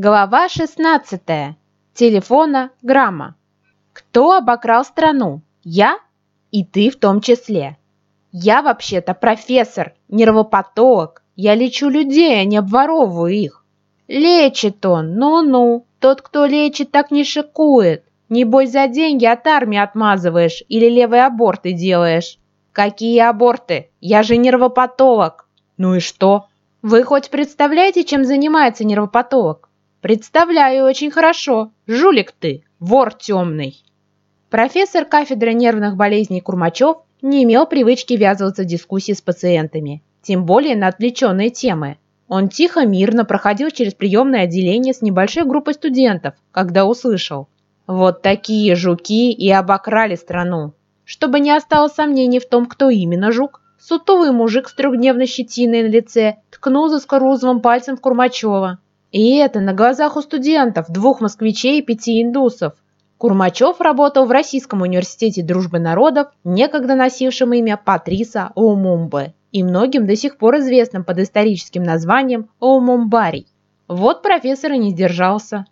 Глава 16. Телефона грамма. Кто обокрал страну? Я? И ты в том числе. Я вообще-то профессор, нервопатолог. Я лечу людей, а не обворовываю их. Лечит он, ну-ну. Тот, кто лечит, так не шикует. Небось, за деньги от армии отмазываешь или левые аборты делаешь. Какие аборты? Я же нервопатолог. Ну и что? Вы хоть представляете, чем занимается нервопатолог? «Представляю очень хорошо. Жулик ты, вор темный!» Профессор кафедры нервных болезней Курмачев не имел привычки ввязываться в дискуссии с пациентами, тем более на отвлеченные темы. Он тихо, мирно проходил через приемное отделение с небольшой группой студентов, когда услышал «Вот такие жуки и обокрали страну!» Чтобы не осталось сомнений в том, кто именно жук, сутовый мужик с трехдневной щетиной на лице ткнул за скорузовым пальцем в Курмачева. И это на глазах у студентов, двух москвичей и пяти индусов. Курмачев работал в Российском университете дружбы народов, некогда носившем имя Патриса Оумумбе, и многим до сих пор известным под историческим названием Оумумбарий. Вот профессор и не сдержался.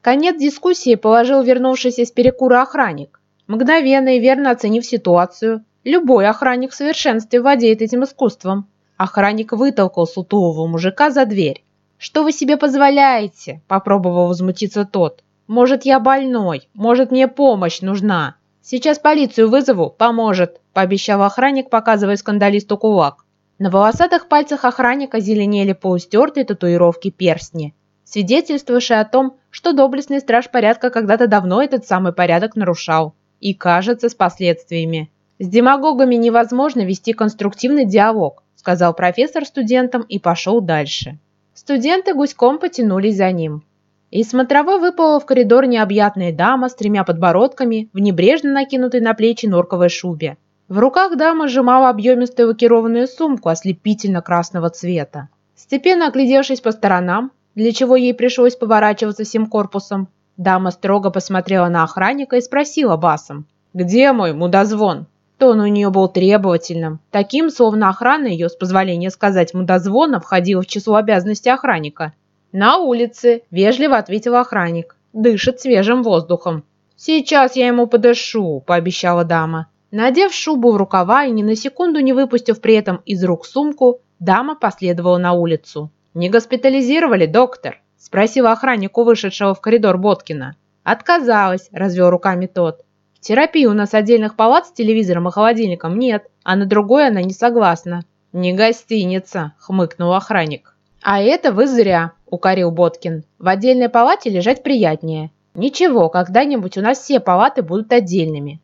Конец дискуссии положил вернувшийся с перекура охранник. Мгновенно и верно оценив ситуацию, любой охранник в совершенстве владеет этим искусством. Охранник вытолкал сутулого мужика за дверь. «Что вы себе позволяете?» – попробовал возмутиться тот. «Может, я больной, может, мне помощь нужна. Сейчас полицию вызову, поможет», – пообещал охранник, показывая скандалисту кулак. На волосатых пальцах охранника зеленели полустертые татуировки перстни, свидетельствующие о том, что доблестный страж порядка когда-то давно этот самый порядок нарушал. И, кажется, с последствиями. «С демагогами невозможно вести конструктивный диалог», сказал профессор студентам и пошел дальше. Студенты гуськом потянулись за ним. Из смотровой выпала в коридор необъятная дама с тремя подбородками в небрежно накинутой на плечи норковой шубе. В руках дама сжимала объемистую лакированную сумку ослепительно-красного цвета. Степенно оглядевшись по сторонам, для чего ей пришлось поворачиваться всем корпусом, дама строго посмотрела на охранника и спросила басом. «Где мой мудозвон?» Тон у нее был требовательным, таким, словно охрана ее, с позволения сказать мудозвона, входила в число обязанностей охранника. «На улице», – вежливо ответил охранник. «Дышит свежим воздухом». «Сейчас я ему подышу», – пообещала дама. Надев шубу в рукава и ни на секунду не выпустив при этом из рук сумку, дама последовала на улицу. «Не госпитализировали, доктор?» – спросила охраннику вышедшего в коридор Боткина. «Отказалась», – развел руками тот. Терапии у нас отдельных палат с телевизором и холодильником нет, а на другой она не согласна. «Не гостиница», — хмыкнул охранник. «А это вы зря», — укорил Боткин. «В отдельной палате лежать приятнее. Ничего, когда-нибудь у нас все палаты будут отдельными».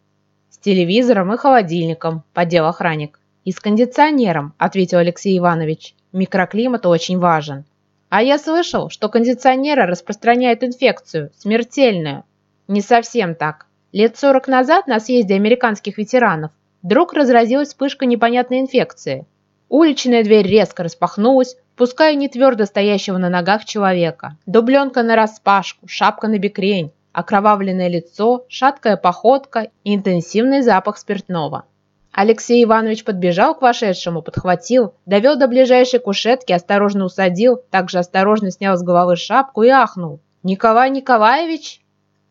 «С телевизором и холодильником», — подел охранник. «И с кондиционером», — ответил Алексей Иванович. «Микроклимат очень важен». «А я слышал, что кондиционеры распространяют инфекцию, смертельную». «Не совсем так», Лет 40 назад на съезде американских ветеранов вдруг разразилась вспышка непонятной инфекции. Уличная дверь резко распахнулась, пуская не твердо стоящего на ногах человека. Дубленка нараспашку, шапка на бекрень, окровавленное лицо, шаткая походка и интенсивный запах спиртного. Алексей Иванович подбежал к вошедшему, подхватил, довел до ближайшей кушетки, осторожно усадил, также осторожно снял с головы шапку и ахнул. «Николай Николаевич?»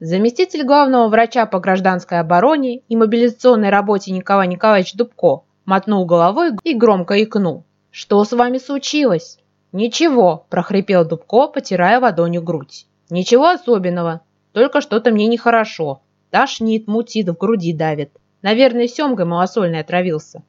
Заместитель главного врача по гражданской обороне и мобилизационной работе Николай Николаевич Дубко мотнул головой и громко икнул. «Что с вами случилось?» «Ничего», – прохрипел Дубко, потирая ладонью грудь. «Ничего особенного, только что-то мне нехорошо. Тошнит, мутит, в груди давит. Наверное, семгой малосольной отравился».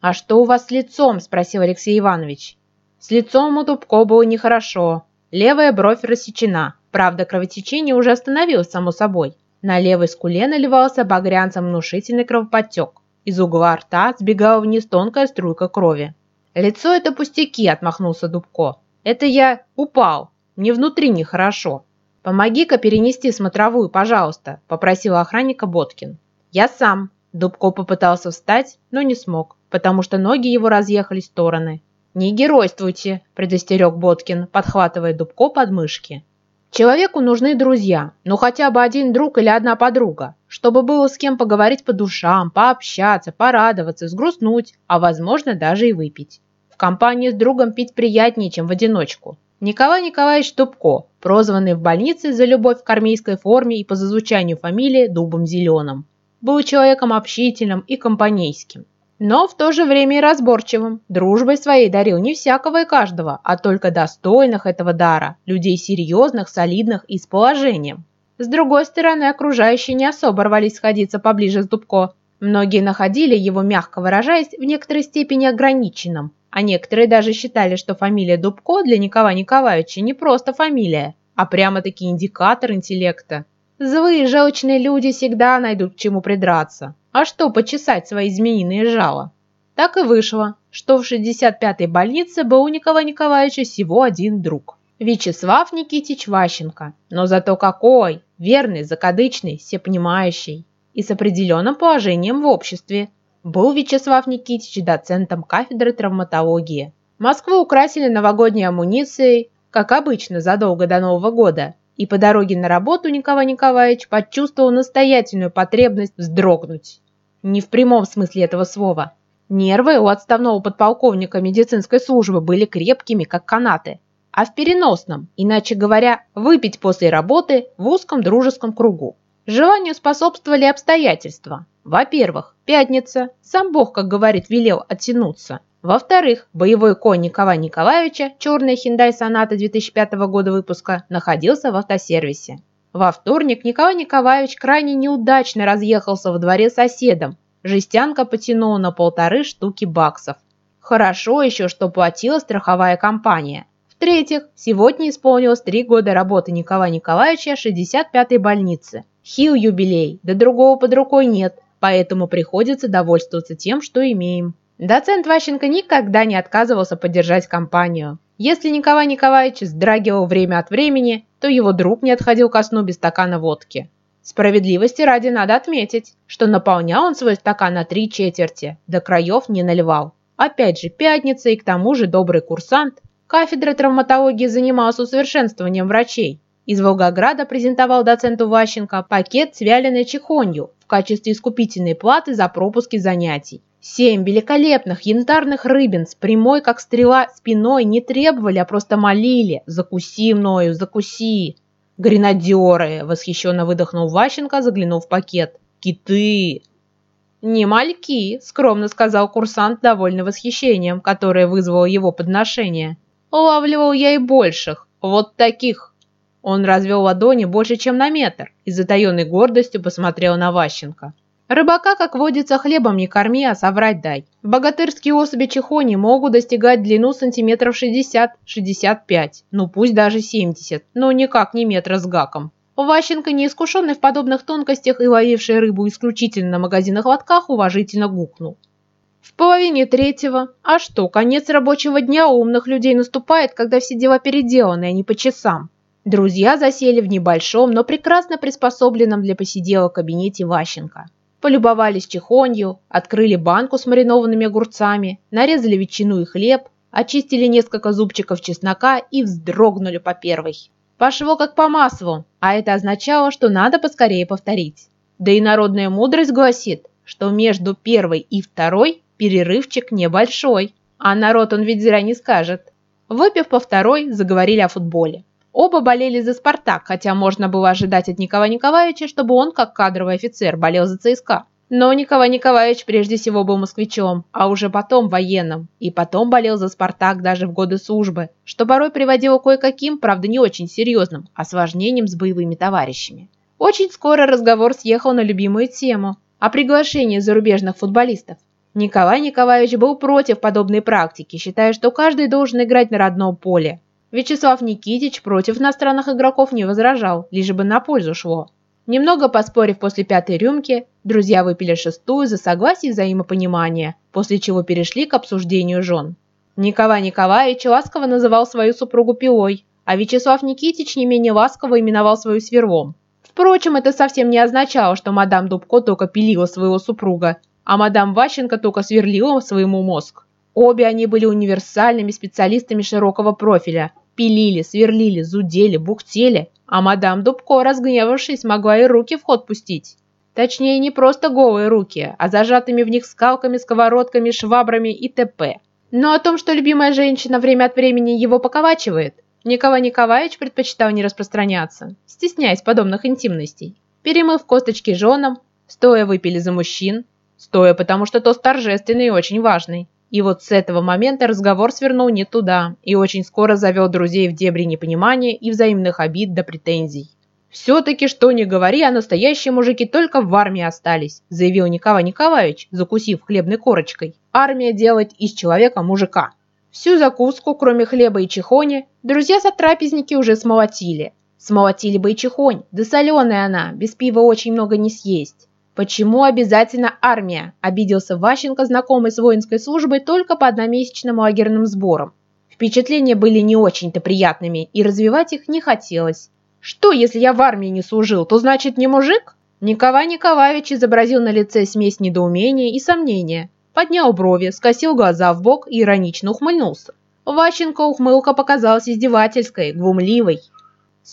«А что у вас с лицом?» – спросил Алексей Иванович. С лицом у Дубко было нехорошо. Левая бровь рассечена, Правда, кровотечение уже остановилось само собой. На левой скуле наливался багрянцем внушительный кровоподтек. Из угла рта сбегала вниз тонкая струйка крови. «Лицо – это пустяки», – отмахнулся Дубко. «Это я упал. Мне внутри нехорошо. Помоги-ка перенести смотровую, пожалуйста», – попросил охранника Боткин. «Я сам». Дубко попытался встать, но не смог, потому что ноги его разъехались в стороны. «Не геройствуйте», – предостерег Боткин, подхватывая Дубко под мышки. Человеку нужны друзья, ну хотя бы один друг или одна подруга, чтобы было с кем поговорить по душам, пообщаться, порадоваться, сгрустнуть, а возможно даже и выпить. В компании с другом пить приятнее, чем в одиночку. Николай Николаевич Дубко, прозванный в больнице за любовь к армейской форме и по зазвучанию фамилии Дубом Зеленым, был человеком общительным и компанейским. Но в то же время и разборчивым, дружбой своей дарил не всякого и каждого, а только достойных этого дара, людей серьезных, солидных и с положением. С другой стороны, окружающие не особо рвались сходиться поближе с Дубко. Многие находили его, мягко выражаясь, в некоторой степени ограниченным, а некоторые даже считали, что фамилия Дубко для Николая Николаевича не просто фамилия, а прямо-таки индикатор интеллекта. Злые желчные люди всегда найдут к чему придраться. А что почесать свои змеиные жало? Так и вышло, что в 65-й больнице был у Николая Николаевича всего один друг. Вячеслав Никитич Ващенко. Но зато какой! Верный, закадычный, всепонимающий. И с определенным положением в обществе. Был Вячеслав Никитич доцентом кафедры травматологии. Москву украсили новогодней амуницией, как обычно, задолго до Нового года. И по дороге на работу Николай Николаевич почувствовал настоятельную потребность вздрогнуть. Не в прямом смысле этого слова. Нервы у отставного подполковника медицинской службы были крепкими, как канаты а в переносном, иначе говоря, выпить после работы в узком дружеском кругу. Желанию способствовали обстоятельства. Во-первых, пятница, сам Бог, как говорит, велел оттянуться. Во-вторых, боевой конь Николая Николаевича, черная Hyundai Sonata 2005 года выпуска, находился в автосервисе. Во вторник Николай Николаевич крайне неудачно разъехался во дворе соседом. Жестянка потянула на полторы штуки баксов. Хорошо еще, что платила страховая компания. В-третьих, сегодня исполнилось три года работы Николая Николаевича в 65-й больнице. Хил юбилей, да другого под рукой нет, поэтому приходится довольствоваться тем, что имеем. Доцент Ващенко никогда не отказывался поддержать компанию. Если Николай Николаевич сдрагивал время от времени, то его друг не отходил ко сну без стакана водки. Справедливости ради надо отметить, что наполнял он свой стакан на три четверти, до краев не наливал. Опять же, пятница и к тому же добрый курсант Кафедра травматологии занималась усовершенствованием врачей. Из Волгограда презентовал доценту Ващенко пакет с вяленой чехонью в качестве искупительной платы за пропуски занятий. Семь великолепных янтарных рыбин с прямой, как стрела, спиной не требовали, а просто молили «Закуси мною, закуси!» «Гренадеры!» – восхищенно выдохнул Ващенко, заглянув в пакет. «Киты!» «Не мальки!» – скромно сказал курсант, довольный восхищением, которое вызвало его подношение. Улавливал я и больших, вот таких. Он развел ладони больше, чем на метр, и затаенной гордостью посмотрел на Ващенко. Рыбака, как водится, хлебом не корми, а соврать дай. Богатырские особи чехони могут достигать длину сантиметров 60-65, ну пусть даже 70, но никак не метра с гаком. Ващенко, неискушенный в подобных тонкостях и ловивший рыбу исключительно на магазинах лотках, уважительно гукнул. В половине третьего. А что, конец рабочего дня у умных людей наступает, когда все дела переделаны, а не по часам. Друзья засели в небольшом, но прекрасно приспособленном для посиделок кабинете Ващенко. Полюбовались чехонью, открыли банку с маринованными огурцами, нарезали ветчину и хлеб, очистили несколько зубчиков чеснока и вздрогнули по первой. Пошло как по маслу, а это означало, что надо поскорее повторить. Да и народная мудрость гласит, что между первой и второй перерывчик небольшой, а народ он ведь зря не скажет. Выпив по второй, заговорили о футболе. Оба болели за «Спартак», хотя можно было ожидать от Николая Николаевича, чтобы он, как кадровый офицер, болел за ЦСКА. Но Николай Николаевич прежде всего был москвичом, а уже потом военным, и потом болел за «Спартак» даже в годы службы, что порой приводило кое-каким, правда не очень серьезным, осложнением с боевыми товарищами. Очень скоро разговор съехал на любимую тему – о приглашении зарубежных футболистов. Николай Николаевич был против подобной практики, считая, что каждый должен играть на родном поле. Вячеслав Никитич против иностранных игроков не возражал, лишь бы на пользу шло. Немного поспорив после пятой рюмки, друзья выпили шестую за согласие и взаимопонимание, после чего перешли к обсуждению жен. Николай Николаевич ласково называл свою супругу пилой, а Вячеслав Никитич не менее ласково именовал свою сверлом. Впрочем, это совсем не означало, что мадам Дубко только пилила своего супруга, а мадам Ващенко только сверлила своему мозг. Обе они были универсальными специалистами широкого профиля. Пилили, сверлили, зудели, бухтели, а мадам Дубко, разгневавшись, могла и руки в ход пустить. Точнее, не просто голые руки, а зажатыми в них скалками, сковородками, швабрами и т.п. Но о том, что любимая женщина время от времени его поколачивает, Николай Николаевич предпочитал не распространяться, стесняясь подобных интимностей. Перемыв косточки женам, стоя выпили за мужчин, стоя, потому что тост торжественный и очень важный. И вот с этого момента разговор свернул не туда и очень скоро завел друзей в дебри непонимания и взаимных обид до претензий. «Все-таки, что не говори, а настоящие мужики только в армии остались», заявил Николай Николаевич, закусив хлебной корочкой. «Армия делает из человека мужика». Всю закуску, кроме хлеба и чехони, друзья-сотрапезники уже смолотили. Смолотили бы и чехонь, да соленая она, без пива очень много не съесть. Почему обязательно армия? Обиделся Ващенко, знакомый с воинской службой только по одномесячным лагерным сборам. Впечатления были не очень-то приятными, и развивать их не хотелось. Что, если я в армии не служил, то значит не мужик? Николай Николаевич изобразил на лице смесь недоумения и сомнения поднял брови, скосил глаза в бок и иронично ухмыльнулся. Ващенко ухмылка показалась издевательской, глумливой.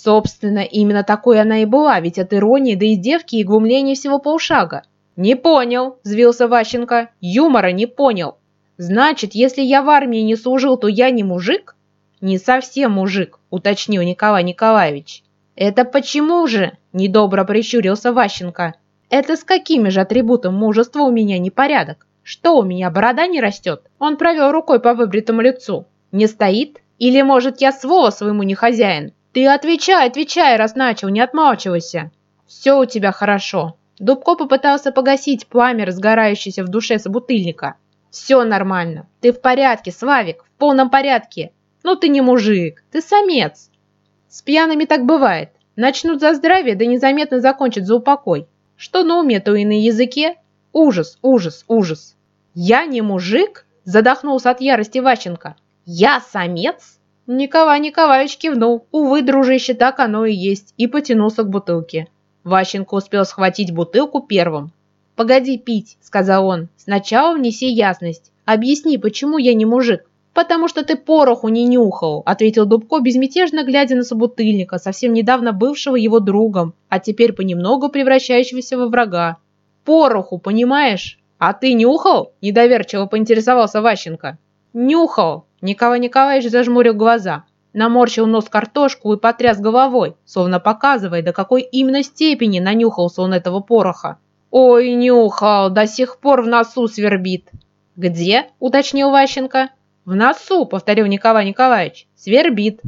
Собственно, именно такой она и была, ведь от иронии до издевки и глумления всего полшага. «Не понял», – взвился Ващенко, – «юмора не понял». «Значит, если я в армии не служил, то я не мужик?» «Не совсем мужик», – уточнил Николай Николаевич. «Это почему же?» – недобро прищурился Ващенко. «Это с какими же атрибутом мужества у меня непорядок?» Что у меня, борода не растет? Он провел рукой по выбритому лицу. Не стоит? Или, может, я своло своему не хозяин? Ты отвечай, отвечай, раз начал, не отмалчивайся. Все у тебя хорошо. Дубко попытался погасить пламя, разгорающееся в душе собутыльника. Все нормально. Ты в порядке, Славик, в полном порядке. Ну ты не мужик, ты самец. С пьяными так бывает. Начнут за здравие, да незаметно закончат за упокой. Что на уме, то и на языке. Ужас, ужас, ужас. «Я не мужик?» – задохнулся от ярости Ващенко. «Я самец?» Николай Николаевич кивнул. Увы, дружище, так оно и есть, и потянулся к бутылке. Ващенко успел схватить бутылку первым. «Погоди пить», – сказал он. «Сначала внеси ясность. Объясни, почему я не мужик?» «Потому что ты пороху не нюхал», – ответил Дубко, безмятежно глядя на собутыльника, совсем недавно бывшего его другом, а теперь понемногу превращающегося во врага. «Пороху, понимаешь?» «А ты нюхал?» – недоверчиво поинтересовался Ващенко. «Нюхал!» – Николай Николаевич зажмурил глаза, наморщил нос картошку и потряс головой, словно показывая, до какой именно степени нанюхался он этого пороха. «Ой, нюхал, до сих пор в носу свербит!» «Где?» – уточнил Ващенко. «В носу», – повторил Николай Николаевич. «Свербит».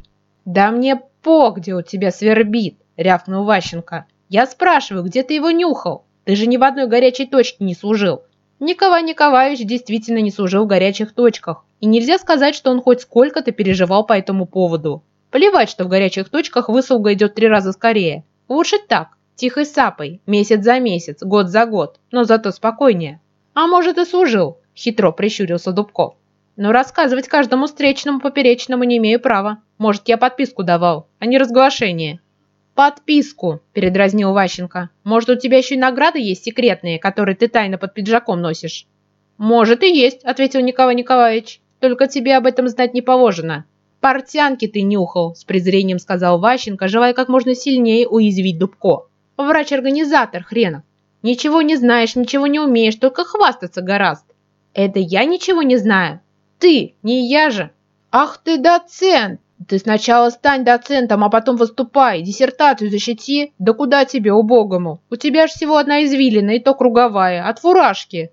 «Да мне по, где у тебя свербит!» – рявкнул Ващенко. «Я спрашиваю, где ты его нюхал? Ты же ни в одной горячей точке не служил. Николай Николаевич действительно не служил в горячих точках, и нельзя сказать, что он хоть сколько-то переживал по этому поводу. Плевать, что в горячих точках высылка идет три раза скорее. Лучше так, тихой сапой, месяц за месяц, год за год, но зато спокойнее. А может и служил, хитро прищурился Дубков. Но рассказывать каждому встречному поперечному не имею права. Может, я подписку давал, а не разглашение. «Подписку!» – передразнил Ващенко. «Может, у тебя еще и награды есть секретные, которые ты тайно под пиджаком носишь?» «Может и есть», – ответил Николай Николаевич. «Только тебе об этом знать не положено». «Портянки ты нюхал», – с презрением сказал Ващенко, желая как можно сильнее уязвить Дубко. «Врач-организатор хренов. Ничего не знаешь, ничего не умеешь, только хвастаться гораст». «Это я ничего не знаю?» «Ты, не я же!» «Ах ты доцент! Ты сначала стань доцентом, а потом выступай, диссертацию защити. Да куда тебе, убогому? У тебя ж всего одна извилина, и то круговая, от фуражки.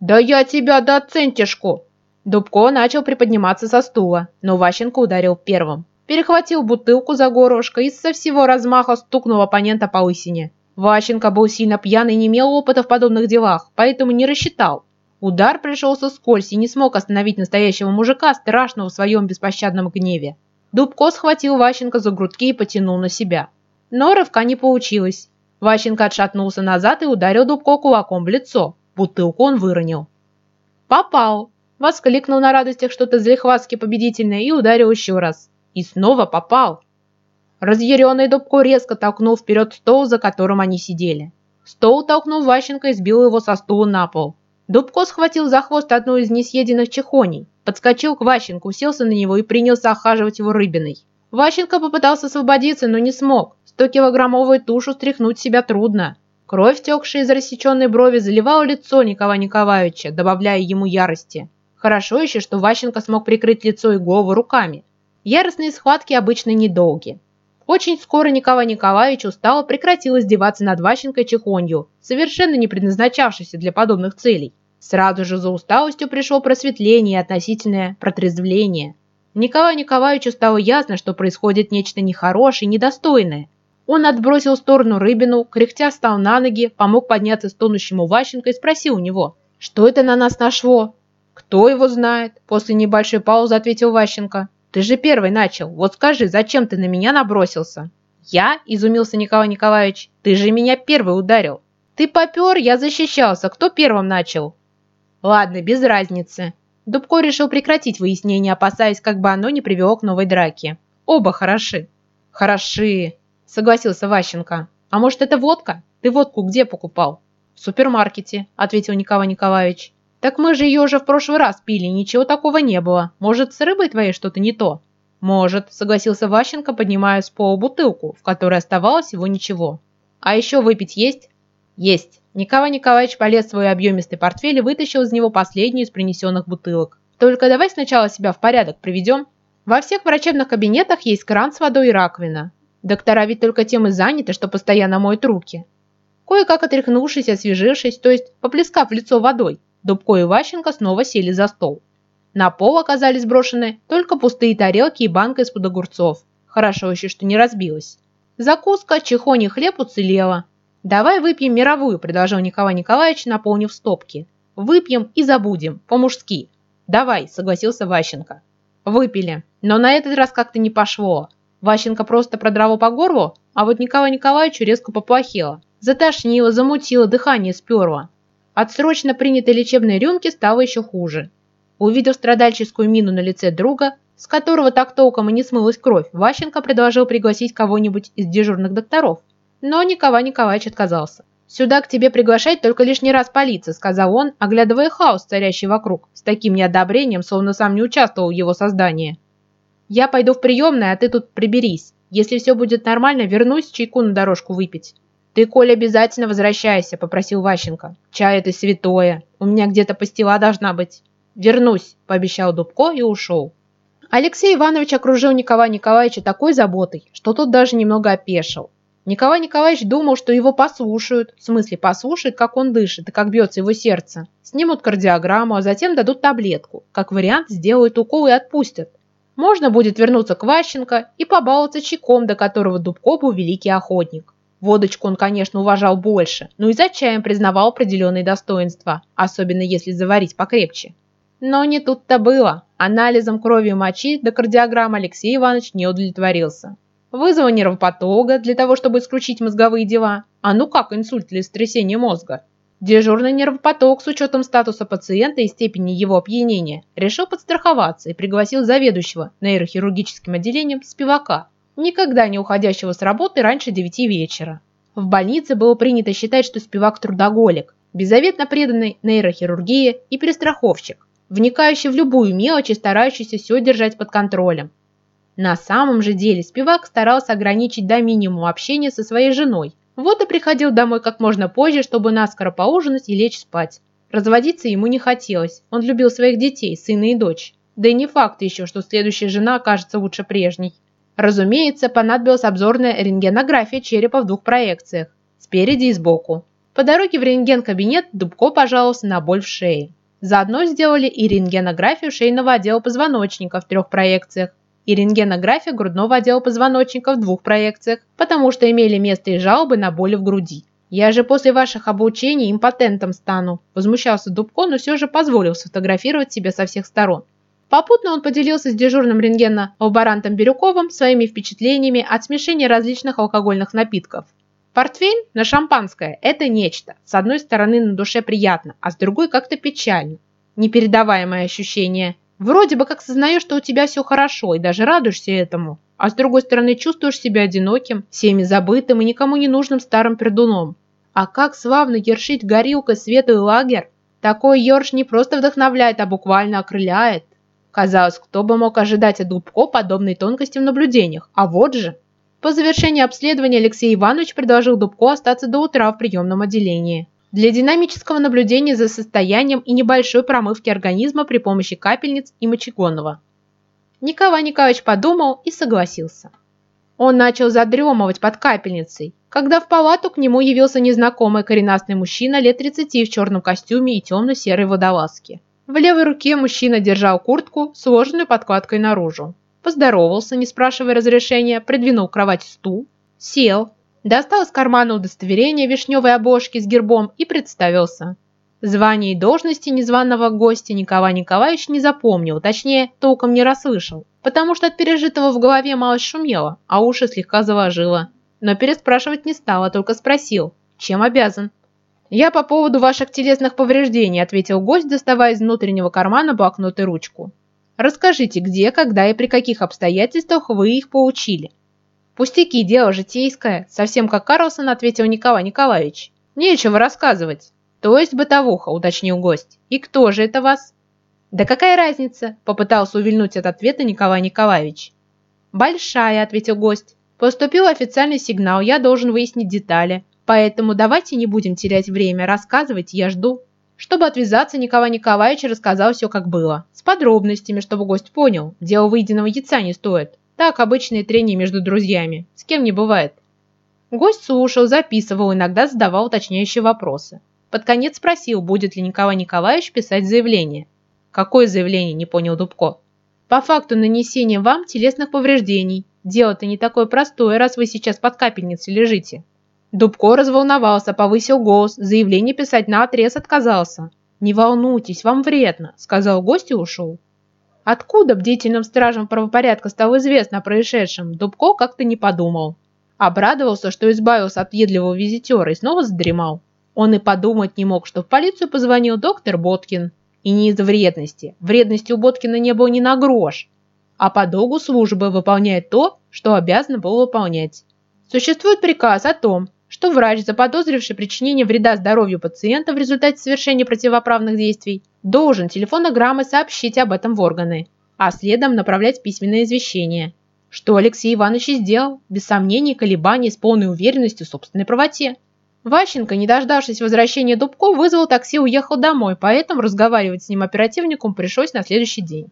Да я тебя доцентишку. Дубко начал приподниматься со стула, но Ващенко ударил первым. Перехватил бутылку за горлышко и со всего размаха стукнул оппонента по лысине. Ващенко был сильно пьян и не имел опыта в подобных делах, поэтому не рассчитал. Удар пришелся скользь и не смог остановить настоящего мужика, страшного в своем беспощадном гневе. Дубко схватил Ващенко за грудки и потянул на себя. Но рывка не получилось. Ващенко отшатнулся назад и ударил Дубко кулаком в лицо. Бутылку он выронил. «Попал!» – воскликнул на радостях что-то залихватски победительное и ударил еще раз. И снова попал. Разъяренный Дубко резко толкнул вперед стол, за которым они сидели. Стол толкнул Ващенко и сбил его со стула на пол. Дубко схватил за хвост одну из несъеденных чехоней, подскочил к Ващенко, уселся на него и принялся охаживать его рыбиной. Ващенко попытался освободиться, но не смог. Сто килограммовую тушу стряхнуть себя трудно. Кровь, текшая из рассеченной брови, заливала лицо Николая Николаевича, добавляя ему ярости. Хорошо еще, что Ващенко смог прикрыть лицо и голову руками. Яростные схватки обычно недолги. Очень скоро Николай Николаевич устало прекратил издеваться над Ващенко Чехонью, совершенно не предназначавшейся для подобных целей. Сразу же за усталостью пришло просветление и относительное протрезвление. Николаю Николаевичу стало ясно, что происходит нечто нехорошее, недостойное. Он отбросил в сторону рыбину, кряхтя встал на ноги, помог подняться стонущему Ващенко и спросил у него, что это на нас нашло? Кто его знает? После небольшой паузы ответил Ващенко. Ты же первый начал. Вот скажи, зачем ты на меня набросился? Я? Изумился Николай Николаевич. Ты же меня первый ударил. Ты попер, я защищался. Кто первым начал? Ладно, без разницы. Дубко решил прекратить выяснение, опасаясь, как бы оно не привело к новой драке. Оба хороши. Хороши, согласился Ващенко. А может это водка? Ты водку где покупал? В супермаркете, ответил Николай Николаевич. «Так мы же ее уже в прошлый раз пили, ничего такого не было. Может, с рыбой твоей что-то не то?» «Может», — согласился Ващенко, поднимая с пола бутылку, в которой оставалось всего ничего. «А еще выпить есть?» «Есть». Николай Николаевич полез в свой объемистый портфель и вытащил из него последнюю из принесенных бутылок. «Только давай сначала себя в порядок приведем. Во всех врачебных кабинетах есть кран с водой и раковина. Доктора ведь только тем и заняты, что постоянно моют руки». Кое-как отряхнувшись, освежившись, то есть поплескав лицо водой, Дубко и Ващенко снова сели за стол. На пол оказались брошены только пустые тарелки и банка из-под огурцов. Хорошо еще, что не разбилась. Закуска, чехонь и хлеб уцелела. «Давай выпьем мировую», – предложил Николай Николаевич, наполнив стопки. «Выпьем и забудем, по-мужски». «Давай», – согласился Ващенко. Выпили, но на этот раз как-то не пошло. Ващенко просто продрало по горлу, а вот Николай Николаевичу резко поплохело. Затошнило, замутило, дыхание сперло. От срочно принятой лечебной рюмки стало еще хуже. Увидев страдальческую мину на лице друга, с которого так толком и не смылась кровь, Ващенко предложил пригласить кого-нибудь из дежурных докторов. Но Николай Николаевич отказался. «Сюда к тебе приглашать только лишний раз полиция», сказал он, оглядывая хаос, царящий вокруг, с таким неодобрением, словно сам не участвовал в его создании. «Я пойду в приемное, а ты тут приберись. Если все будет нормально, вернусь чайку на дорожку выпить». «Ты, Коль, обязательно возвращайся», – попросил Ващенко. «Чай – это святое. У меня где-то пастила должна быть». «Вернусь», – пообещал Дубко и ушел. Алексей Иванович окружил Николая Николаевича такой заботой, что тот даже немного опешил. Николай Николаевич думал, что его послушают, в смысле послушают, как он дышит и как бьется его сердце. Снимут кардиограмму, а затем дадут таблетку. Как вариант, сделают укол и отпустят. Можно будет вернуться к Ващенко и побаловаться чайком, до которого Дубко был великий охотник. Водочку он, конечно, уважал больше, но и за чаем признавал определенные достоинства, особенно если заварить покрепче. Но не тут-то было. Анализом крови и мочи до кардиограммы Алексей Иванович не удовлетворился. Вызвал нервопатолога для того, чтобы исключить мозговые дела. А ну как инсульт или сотрясение мозга? Дежурный нервопатолог с учетом статуса пациента и степени его опьянения решил подстраховаться и пригласил заведующего нейрохирургическим отделением Спивака никогда не уходящего с работы раньше девяти вечера. В больнице было принято считать, что спивак трудоголик, беззаветно преданный нейрохирургии и перестраховщик, вникающий в любую мелочь и старающийся все держать под контролем. На самом же деле спивак старался ограничить до минимума общение со своей женой, вот и приходил домой как можно позже, чтобы наскоро поужинать и лечь спать. Разводиться ему не хотелось, он любил своих детей, сына и дочь. Да и не факт еще, что следующая жена окажется лучше прежней. Разумеется, понадобилась обзорная рентгенография черепа в двух проекциях – спереди и сбоку. По дороге в рентген-кабинет Дубко пожаловался на боль в шее. Заодно сделали и рентгенографию шейного отдела позвоночника в трех проекциях, и рентгенографию грудного отдела позвоночника в двух проекциях, потому что имели место и жалобы на боли в груди. «Я же после ваших обучений импотентом стану», – возмущался Дубко, но все же позволил сфотографировать себя со всех сторон. Попутно он поделился с дежурным рентгена-лаборантом Бирюковым своими впечатлениями от смешения различных алкогольных напитков. Портфель на шампанское – это нечто. С одной стороны на душе приятно, а с другой как-то печально. Непередаваемое ощущение. Вроде бы как сознаешь, что у тебя все хорошо и даже радуешься этому, а с другой стороны чувствуешь себя одиноким, всеми забытым и никому не нужным старым пердуном. А как славно ершить горилкой светлый лагерь! Такой ерш не просто вдохновляет, а буквально окрыляет. Казалось, кто бы мог ожидать от Дубко подобной тонкости в наблюдениях, а вот же. По завершении обследования Алексей Иванович предложил Дубко остаться до утра в приемном отделении. Для динамического наблюдения за состоянием и небольшой промывки организма при помощи капельниц и мочегонного. Николай Николаевич подумал и согласился. Он начал задремывать под капельницей, когда в палату к нему явился незнакомый коренастый мужчина лет 30 в черном костюме и темно-серой водолазке. В левой руке мужчина держал куртку, сложенную подкладкой наружу. Поздоровался, не спрашивая разрешения, придвинул к кровати стул, сел, достал из кармана удостоверение вишневой обложки с гербом и представился. Звание и должности незваного гостя Николай Николаевич не запомнил, точнее, толком не расслышал, потому что от пережитого в голове малость шумело, а уши слегка заложило. Но переспрашивать не стал, а только спросил, чем обязан. «Я по поводу ваших телесных повреждений», ответил гость, доставая из внутреннего кармана блокнот и ручку. «Расскажите, где, когда и при каких обстоятельствах вы их получили?» «Пустяки, дело житейское», совсем как Карлсон ответил Николай Николаевич. «Нечего рассказывать». «То есть бытовуха», – уточнил гость. «И кто же это вас?» «Да какая разница?» – попытался увильнуть от ответа Николай Николаевич. «Большая», – ответил гость. «Поступил официальный сигнал, я должен выяснить детали. Поэтому давайте не будем терять время, рассказывайте, я жду». Чтобы отвязаться, Николай Николаевич рассказал все как было. С подробностями, чтобы гость понял. Дело выеденного яйца не стоит. Так, обычные трения между друзьями. С кем не бывает. Гость слушал, записывал, иногда задавал уточняющие вопросы. Под конец спросил, будет ли Николай Николаевич писать заявление. «Какое заявление?» – не понял Дубко. «По факту нанесения вам телесных повреждений. Дело-то не такое простое, раз вы сейчас под капельницей лежите». Дубко разволновался, повысил голос, заявление писать на отрез отказался. «Не волнуйтесь, вам вредно», – сказал гость и ушел. Откуда бдительным стражам правопорядка стало известно о происшедшем, Дубко как-то не подумал. Обрадовался, что избавился от едливого визитера и снова задремал. Он и подумать не мог, что в полицию позвонил доктор Боткин. И не из вредности. Вредности у Боткина не было ни на грош. А по долгу службы выполняет то, что обязан был выполнять. Существует приказ о том, что врач, заподозривший причинение вреда здоровью пациента в результате совершения противоправных действий, должен телефонограммой сообщить об этом в органы, а следом направлять письменное извещение. Что Алексей Иванович и сделал, без сомнений, колебаний, с полной уверенностью в собственной правоте. Ващенко, не дождавшись возвращения Дубко, вызвал такси и уехал домой, поэтому разговаривать с ним оперативником пришлось на следующий день.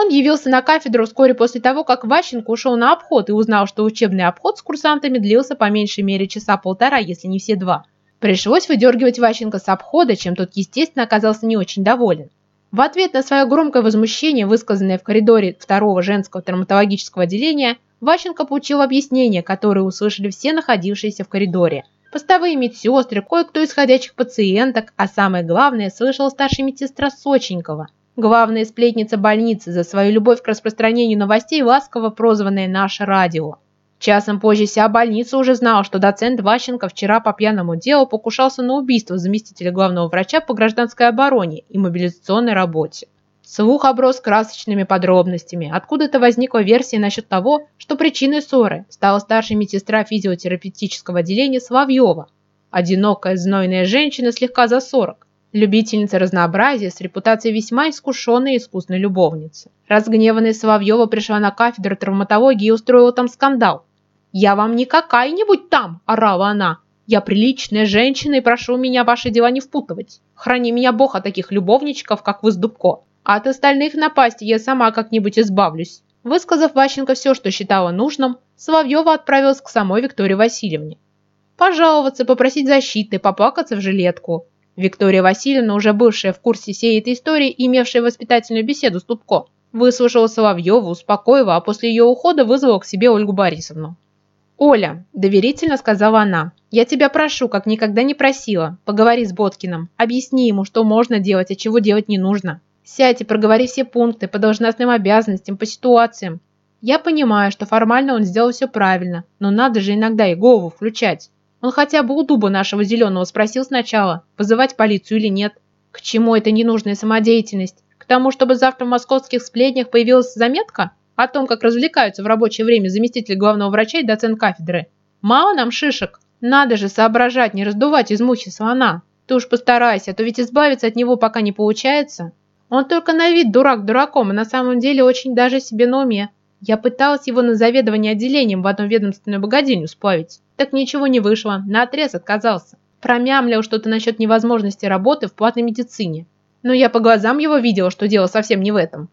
Он явился на кафедру вскоре после того, как Ващенко ушел на обход и узнал, что учебный обход с курсантами длился по меньшей мере часа полтора, если не все два. Пришлось выдергивать Ващенко с обхода, чем тот, естественно, оказался не очень доволен. В ответ на свое громкое возмущение, высказанное в коридоре второго женского травматологического отделения, Ващенко получил объяснение, которое услышали все находившиеся в коридоре – Постовые медсестры, кое-кто из ходячих пациенток, а самое главное, слышала старшая медсестра Соченькова, главная сплетница больницы за свою любовь к распространению новостей, ласково прозванная «Наше радио». Часом позже вся больница уже знала, что доцент Ващенко вчера по пьяному делу покушался на убийство заместителя главного врача по гражданской обороне и мобилизационной работе. Слух оброс красочными подробностями. Откуда-то возникла версия насчет того, что причиной ссоры стала старшая медсестра физиотерапевтического отделения Славьева. Одинокая знойная женщина слегка за 40. Любительница разнообразия с репутацией весьма искушенной и искусной любовницы. Разгневанная Соловьева пришла на кафедру травматологии и устроила там скандал. «Я вам не какая-нибудь там!» – орала она. «Я приличная женщина и прошу меня ваши дела не впутывать. Храни меня Бог от таких любовничков, как вы с Дубко. А от остальных напасти я сама как-нибудь избавлюсь. Высказав Ващенко все, что считала нужным, Соловьева отправилась к самой Виктории Васильевне. Пожаловаться, попросить защиты, поплакаться в жилетку. Виктория Васильевна, уже бывшая в курсе всей этой истории имевшая воспитательную беседу с Тупко, выслушала Соловьеву, успокоила, а после ее ухода вызвала к себе Ольгу Борисовну. «Оля», – доверительно сказала она, – «я тебя прошу, как никогда не просила, поговори с Боткиным, объясни ему, что можно делать, а чего делать не нужно. Сядь и проговори все пункты по должностным обязанностям, по ситуациям. Я понимаю, что формально он сделал все правильно, но надо же иногда и голову включать. Он хотя бы у дуба нашего зеленого спросил сначала, вызывать полицию или нет. К чему эта ненужная самодеятельность? К тому, чтобы завтра в московских сплетнях появилась заметка о том, как развлекаются в рабочее время заместитель главного врача и доцент кафедры. Мало нам шишек. Надо же соображать, не раздувать из мухи слона. Ты уж постарайся, а то ведь избавиться от него пока не получается. Он только на вид дурак дураком, а на самом деле очень даже себе на уме. Я пыталась его на заведование отделением в одну ведомственную богадельню сплавить. Так ничего не вышло, на отрез отказался. Промямлил что-то насчет невозможности работы в платной медицине. Но я по глазам его видела, что дело совсем не в этом.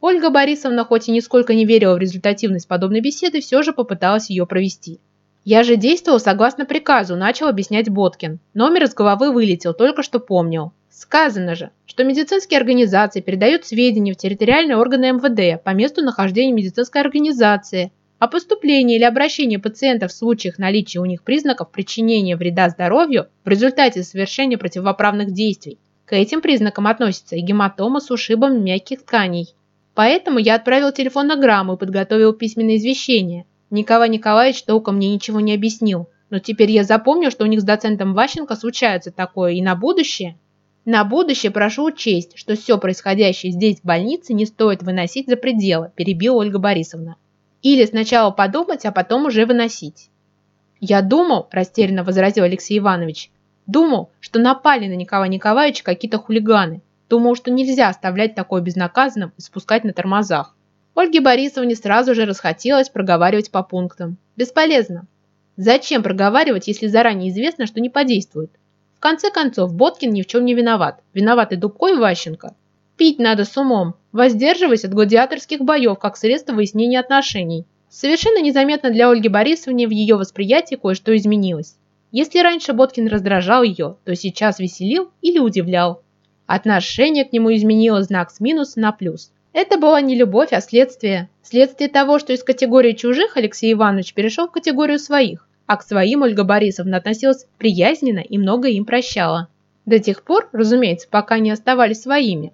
Ольга Борисовна, хоть и нисколько не верила в результативность подобной беседы, все же попыталась ее провести. «Я же действовал согласно приказу», – начал объяснять Боткин. Номер из головы вылетел, только что помнил. Сказано же, что медицинские организации передают сведения в территориальные органы МВД по месту нахождения медицинской организации, о поступлении или обращении пациентов в случаях наличия у них признаков причинения вреда здоровью в результате совершения противоправных действий. К этим признакам относится и гематома с ушибом мягких тканей. Поэтому я отправил телефонограмму и подготовил письменное извещение. Николай Николаевич толком мне ничего не объяснил, но теперь я запомнил, что у них с доцентом Ващенко случается такое и на будущее. На будущее прошу учесть, что все происходящее здесь в больнице не стоит выносить за пределы, перебила Ольга Борисовна. Или сначала подумать, а потом уже выносить. Я думал, растерянно возразил Алексей Иванович, думал, что напали на Николая Николаевича какие-то хулиганы. Думал, что нельзя оставлять такое безнаказанным и спускать на тормозах. Ольге Борисовне сразу же расхотелось проговаривать по пунктам. Бесполезно. Зачем проговаривать, если заранее известно, что не подействует? В конце концов, Боткин ни в чем не виноват. Виноваты Дубко и Ващенко. Пить надо с умом, воздерживаясь от гладиаторских боев как средство выяснения отношений. Совершенно незаметно для Ольги Борисовны в ее восприятии кое-что изменилось. Если раньше Боткин раздражал ее, то сейчас веселил или удивлял. Отношение к нему изменило знак с минуса на плюс. Это была не любовь, а следствие. Следствие того, что из категории чужих Алексей Иванович перешел в категорию своих, а к своим Ольга Борисовна относилась приязненно и много им прощала. До тех пор, разумеется, пока не оставались своими.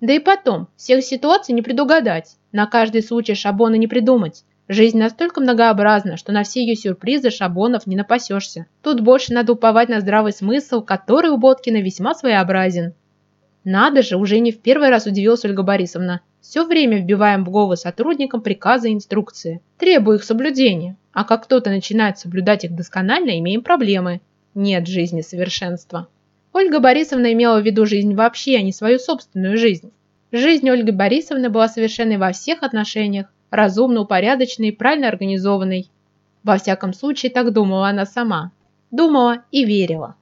Да и потом, всех ситуаций не предугадать, на каждый случай шаблона не придумать. Жизнь настолько многообразна, что на все ее сюрпризы шаблонов не напасешься. Тут больше надо уповать на здравый смысл, который у Боткина весьма своеобразен. Надо же, уже не в первый раз удивилась Ольга Борисовна. Все время вбиваем в голову сотрудникам приказы и инструкции. Требую их соблюдения. А как кто-то начинает соблюдать их досконально, имеем проблемы. Нет жизни совершенства. Ольга Борисовна имела в виду жизнь вообще, а не свою собственную жизнь. Жизнь Ольги Борисовны была совершенной во всех отношениях, разумно, упорядоченной правильно организованной. Во всяком случае, так думала она сама. Думала и верила.